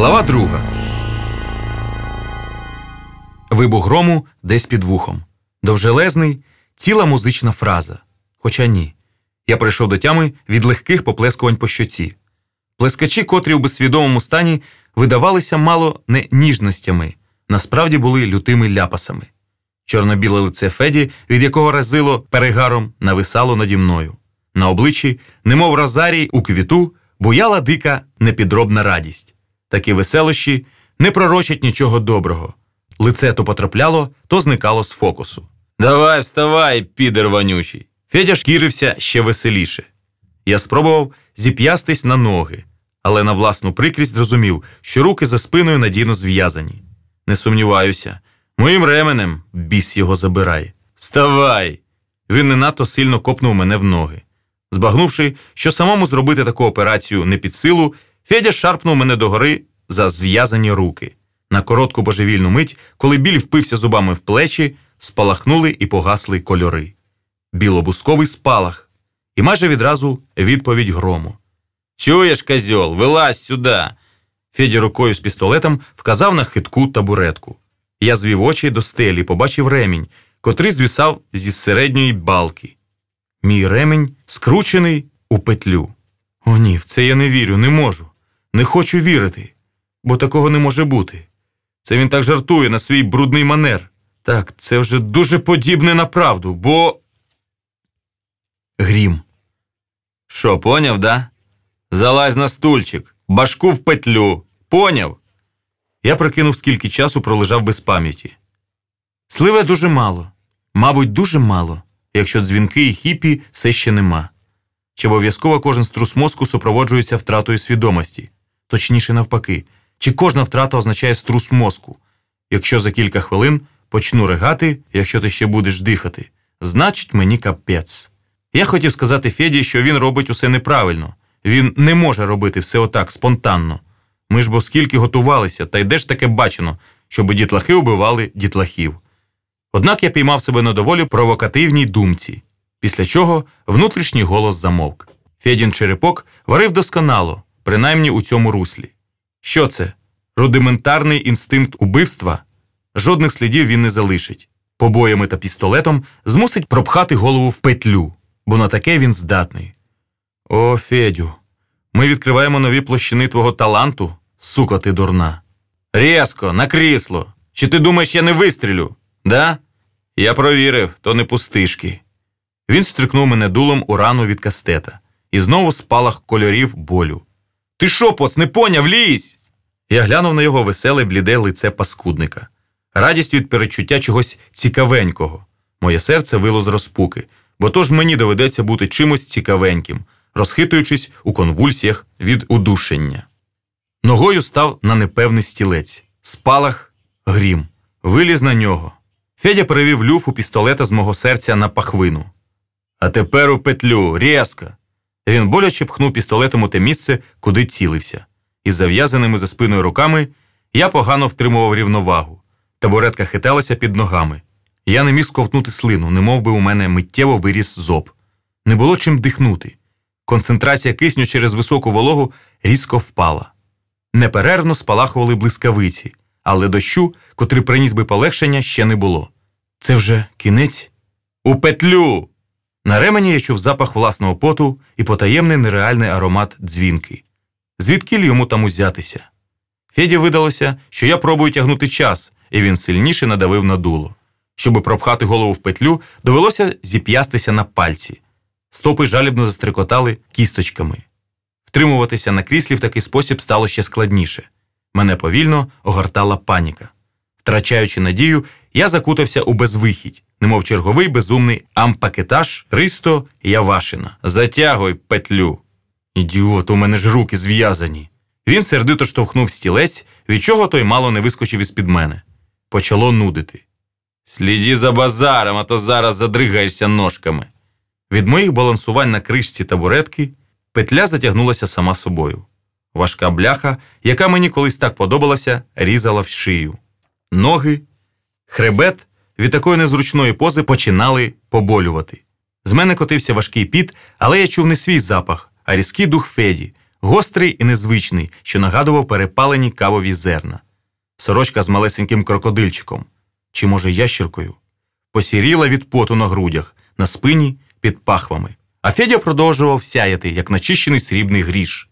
Глава друга. Вибух грому десь під вухом. Довжелезний, ціла музична фраза. Хоча ні. Я прийшов до тями від легких поплескувань по щоці. Плескачі, котрі у безсвідомому стані видавалися мало не ніжностями, насправді були лютими ляпасами. Чорно-біле лице Феді, від якого разило перегаром, нависало наді мною. На обличчі, немов розарій у квіту, буяла дика непідробна радість. Такі веселощі не пророчать нічого доброго. Лице то потрапляло, то зникало з фокусу. Давай, вставай, підер вонючий. Федя шкірився ще веселіше. Я спробував зіп'ястись на ноги, але на власну прикрість зрозумів, що руки за спиною надійно зв'язані. Не сумніваюся, моїм ременем біс його забирай. Вставай! Він не надто сильно копнув мене в ноги. Збагнувши, що самому зробити таку операцію не під силу, Федя шарпнув мене догори за зв'язані руки. На коротку божевільну мить, коли біль впився зубами в плечі, спалахнули і погасли кольори. Білобусковий спалах, і майже відразу відповідь грому. Чуєш, козьол, вилазь сюди. Федя рукою з пістолетом вказав на хитку табуретку. Я звів очі до стелі, побачив ремінь, котрий звісав зі середньої балки. Мій ремінь скручений у петлю. О, ні, в це я не вірю, не можу. Не хочу вірити, бо такого не може бути. Це він так жартує на свій брудний манер. Так, це вже дуже подібне на правду, бо. Грім. Що, поняв, да? Залазь на стульчик, башку в петлю. Поняв? Я прикинув, скільки часу пролежав без пам'яті. Сливе дуже мало, мабуть, дуже мало, якщо дзвінки і хіпі все ще нема. Чи обов'язково кожен струс мозку супроводжується втратою свідомості, точніше, навпаки, чи кожна втрата означає струс мозку. Якщо за кілька хвилин почну ригати, якщо ти ще будеш дихати, значить мені капець. Я хотів сказати Феді, що він робить усе неправильно. Він не може робити все отак спонтанно. Ми ж бо скільки готувалися, та й де ж таке бачено, щоб дітлахи убивали дітлахів. Однак я піймав себе на доволі провокативній думці, після чого внутрішній голос замовк. Федін черепок варив досконало, принаймні у цьому руслі. Що це? Рудиментарний інстинкт убивства? Жодних слідів він не залишить. Побоями та пістолетом змусить пропхати голову в петлю, бо на таке він здатний. О, Федю, ми відкриваємо нові площини твого таланту, сука ти дурна. Різко, на крісло. Чи ти думаєш, я не вистрілю? Да? Я провірив, то не пустишки. Він стрикнув мене дулом у рану від кастета і знову спалах кольорів болю. Ти що, поц, не поняв, лізь? Я глянув на його веселе бліде лице паскудника. Радість від перечуття чогось цікавенького. Моє серце вило з розпуки, бо тож мені доведеться бути чимось цікавеньким, розхитуючись у конвульсіях від удушення. Ногою став на непевний стілець, спалах, грім, виліз на нього. Федя перевів люфу пістолета з мого серця на пахвину. А тепер у петлю, різко. Він боляче пхнув пістолетом у те місце, куди цілився. Із зав'язаними за спиною руками я погано втримував рівновагу. Табуретка хиталася під ногами. Я не міг сковтнути слину, немов би у мене миттєво виріс зоб. Не було чим дихнути. Концентрація кисню через високу вологу різко впала. Неперервно спалахували блискавиці, але дощу, котрий приніс би полегшення, ще не було. Це вже кінець? У петлю! На ремені я чув запах власного поту і потаємний нереальний аромат дзвінки. Звідки йому там узятися? Феді видалося, що я пробую тягнути час, і він сильніше надавив на дуло. Щоби пропхати голову в петлю, довелося зіп'ястися на пальці. Стопи жалібно застрикотали кісточками. Втримуватися на кріслі в такий спосіб стало ще складніше. Мене повільно огортала паніка. Втрачаючи надію, я закутався у безвихідь, немов черговий безумний ампакетаж Ристо Явашина. Затягуй петлю. Ідіот, у мене ж руки зв'язані. Він сердито штовхнув стілець, від чого той мало не вискочив із під мене. Почало нудити. Сліді за базаром, а то зараз задригаєшся ножками. Від моїх балансувань на кришці табуретки петля затягнулася сама собою. Важка бляха, яка мені колись так подобалася, різала в шию. Ноги, хребет від такої незручної пози починали поболювати. З мене котився важкий піт, але я чув не свій запах, а різкий дух Феді, гострий і незвичний, що нагадував перепалені кавові зерна. Сорочка з малесеньким крокодильчиком, чи, може, ящіркою, посіріла від поту на грудях, на спині під пахвами. А Федя продовжував сяяти, як начищений срібний гріш.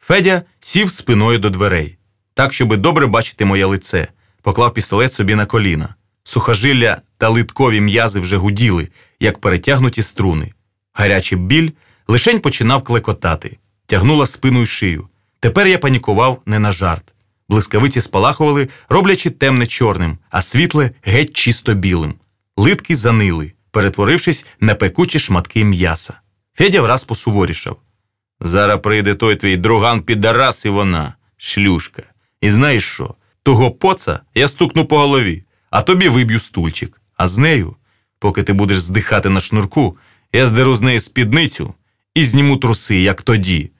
Федя сів спиною до дверей, так, щоби добре бачити моє лице, поклав пістолет собі на коліна. Сухожилля та литкові м'язи вже гуділи, як перетягнуті струни. Гарячий біль лишень починав клекотати, тягнула спину й шию. Тепер я панікував не на жарт. Блискавиці спалахували, роблячи темне чорним, а світле геть чисто білим. Литки занили, перетворившись на пекучі шматки м'яса. Федя враз посуворішав. Зараз прийде той твій друган підарас і вона, шлюшка. І знаєш що? Того поца я стукну по голові, а тобі виб'ю стульчик. А з нею, поки ти будеш здихати на шнурку, я здеру з неї спідницю і зніму труси, як тоді.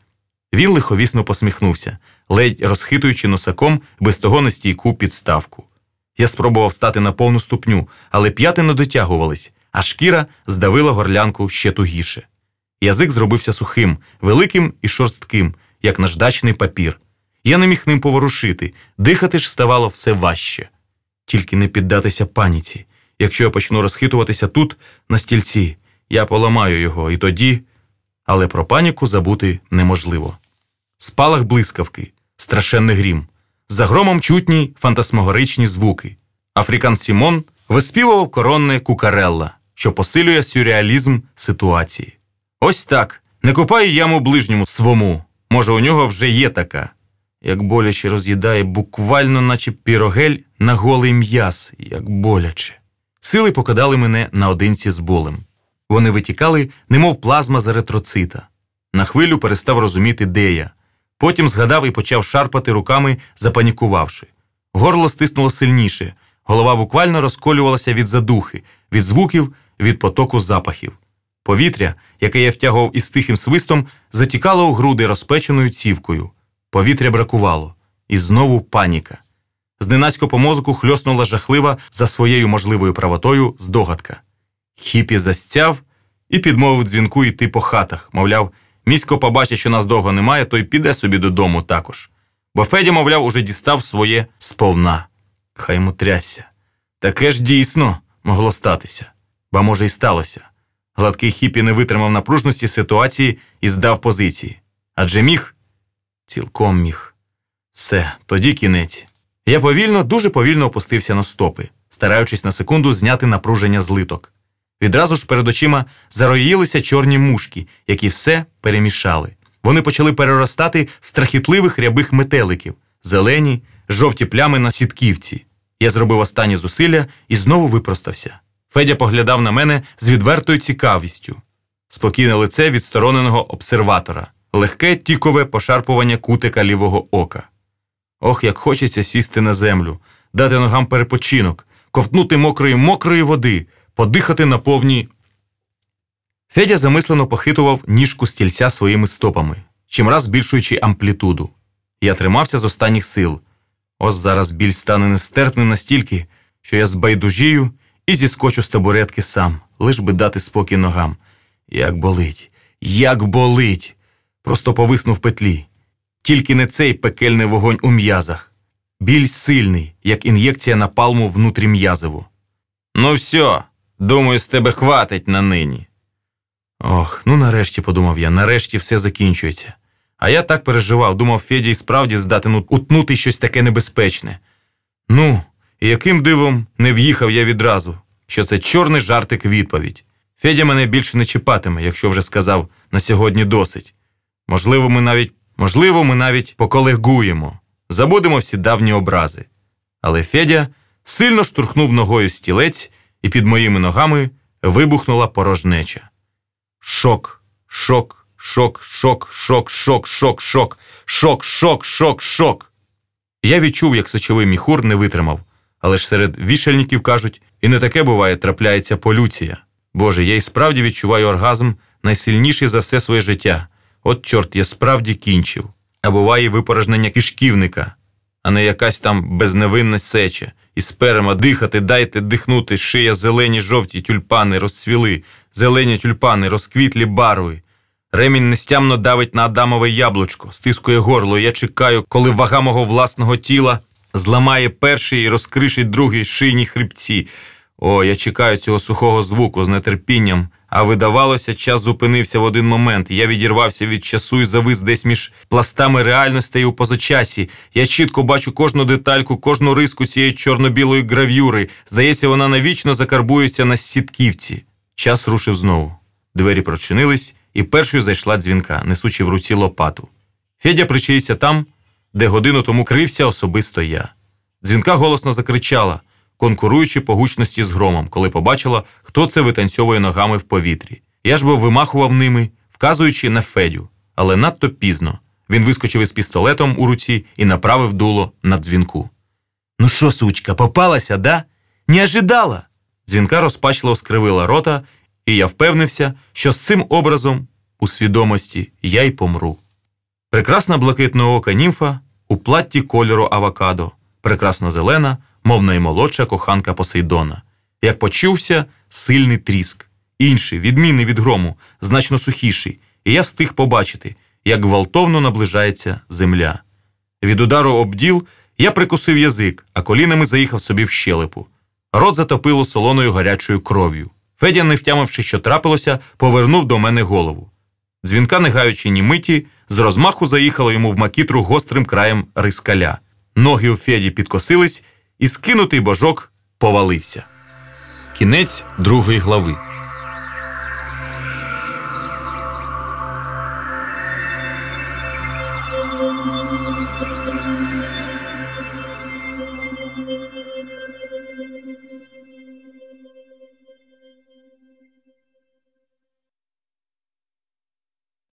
Він лиховісно посміхнувся, ледь розхитуючи носаком без того нестійку підставку. Я спробував стати на повну ступню, але п'яти не дотягувались, а шкіра здавила горлянку ще тугіше. Язик зробився сухим, великим і шорстким, як наждачний папір. Я не міг ним поворушити, дихати ж ставало все важче. Тільки не піддатися паніці. Якщо я почну розхитуватися тут, на стільці, я поламаю його і тоді. Але про паніку забути неможливо. Спалах блискавки, страшенний грім, за громом чутні фантасмагоричні звуки. Африкан Сімон виспівував коронне кукарелла, що посилює сюрреалізм ситуації. Ось так. Не копай яму ближньому свому. Може, у нього вже є така. Як боляче роз'їдає буквально, наче пірогель на голий м'яс, як боляче. Сили покидали мене наодинці з болем. Вони витікали, немов плазма з еритроцита. На хвилю перестав розуміти, де я. Потім згадав і почав шарпати руками, запанікувавши. Горло стиснуло сильніше, голова буквально розколювалася від задухи, від звуків, від потоку запахів. Повітря, яке я втягував із тихим свистом, затікало у груди розпеченою цівкою. Повітря бракувало, і знову паніка. Зненацько по мозку хльоснула жахлива за своєю можливою правотою здогадка. Хіпі застяв і підмовив дзвінку йти по хатах, мовляв, місько побачить, що нас довго немає, то й піде собі додому також. Бо Федя, мовляв, уже дістав своє сповна. Хай йому трясся. Таке ж дійсно могло статися, ба може, й сталося. Гладкий хіпі не витримав напружності ситуації і здав позиції. Адже міг, цілком міг. Все, тоді кінець. Я повільно, дуже повільно опустився на стопи, стараючись на секунду зняти напруження з литок. Відразу ж перед очима зароїлися чорні мушки, які все перемішали. Вони почали переростати в страхітливих рябих метеликів, зелені, жовті плями на сітківці. Я зробив останні зусилля і знову випростався. Федя поглядав на мене з відвертою цікавістю, спокійне лице відстороненого обсерватора, легке тікове пошарпування кутика лівого ока. Ох, як хочеться сісти на землю, дати ногам перепочинок, ковтнути мокрої мокрої води, подихати на повні. Федя замислено похитував ніжку стільця своїми стопами, чимраз збільшуючи амплітуду. Я тримався з останніх сил. Ось зараз біль стане нестерпним настільки, що я збайдужію і зіскочу з табуретки сам, лиш би дати спокій ногам. Як болить, як болить. Просто повиснув в петлі. Тільки не цей пекельний вогонь у м'язах. Біль сильний, як ін'єкція напалму внутрі м'язову. Ну, все, думаю, з тебе хватить на нині. Ох, ну нарешті, подумав я, нарешті все закінчується. А я так переживав, думав, Федя і справді здатен утнути щось таке небезпечне. Ну, і яким дивом не в'їхав я відразу, що це чорний жартик відповідь. Федя мене більше не чіпатиме, якщо вже сказав на сьогодні досить. Можливо, ми навіть можливо, ми навіть поколегуємо, забудемо всі давні образи. Але Федя сильно штурхнув ногою стілець, і під моїми ногами вибухнула порожнеча. Шок, шок, шок, шок, шок, шок, шок, шок, шок, шок, шок, шок. Я відчув, як сочовий міхур не витримав. Але ж серед вішальників кажуть, і не таке буває, трапляється полюція. Боже, я і справді відчуваю оргазм найсильніший за все своє життя. От, чорт, я справді кінчив. А буває випорожнення кишківника, а не якась там безневинна сеча. І сперема дихати, дайте дихнути, шия зелені жовті тюльпани розцвіли, зелені тюльпани, розквітлі барви. Ремінь нестямно давить на Адамове яблучко, стискує горло. Я чекаю, коли вага мого власного тіла зламає перший і розкришить другий шийні хребці. О, я чекаю цього сухого звуку з нетерпінням. А видавалося, час зупинився в один момент. Я відірвався від часу і завис десь між пластами реальності у позачасі. Я чітко бачу кожну детальку, кожну риску цієї чорно-білої гравюри. Здається, вона навічно закарбується на сітківці. Час рушив знову. Двері прочинились, і першою зайшла дзвінка, несучи в руці лопату. Федя причаївся там, де годину тому крився особисто я. Дзвінка голосно закричала, конкуруючи по гучності з громом, коли побачила, хто це витанцьовує ногами в повітрі. Я ж бо вимахував ними, вказуючи на Федю, але надто пізно. Він вискочив із пістолетом у руці і направив дуло на дзвінку. Ну що, сучка, попалася, да? Не ожидала. Дзвінка розпачливо скривила рота, і я впевнився, що з цим образом у свідомості я й помру. Прекрасна блакитного ока німфа у платті кольору авокадо, прекрасно зелена, мов наймолодша коханка Посейдона. Як почувся сильний тріск, інший, відмінний від грому, значно сухіший, і я встиг побачити, як гвалтовно наближається земля. Від удару об діл я прикусив язик, а колінами заїхав собі в щелепу. Рот затопило солоною гарячою кров'ю. Федя, не втямивши, що трапилося, повернув до мене голову. Дзвінка, не гаючи ні миті, з розмаху заїхала йому в макітру гострим краєм рискаля. Ноги у Феді підкосились, і скинутий божок повалився. Кінець другої глави.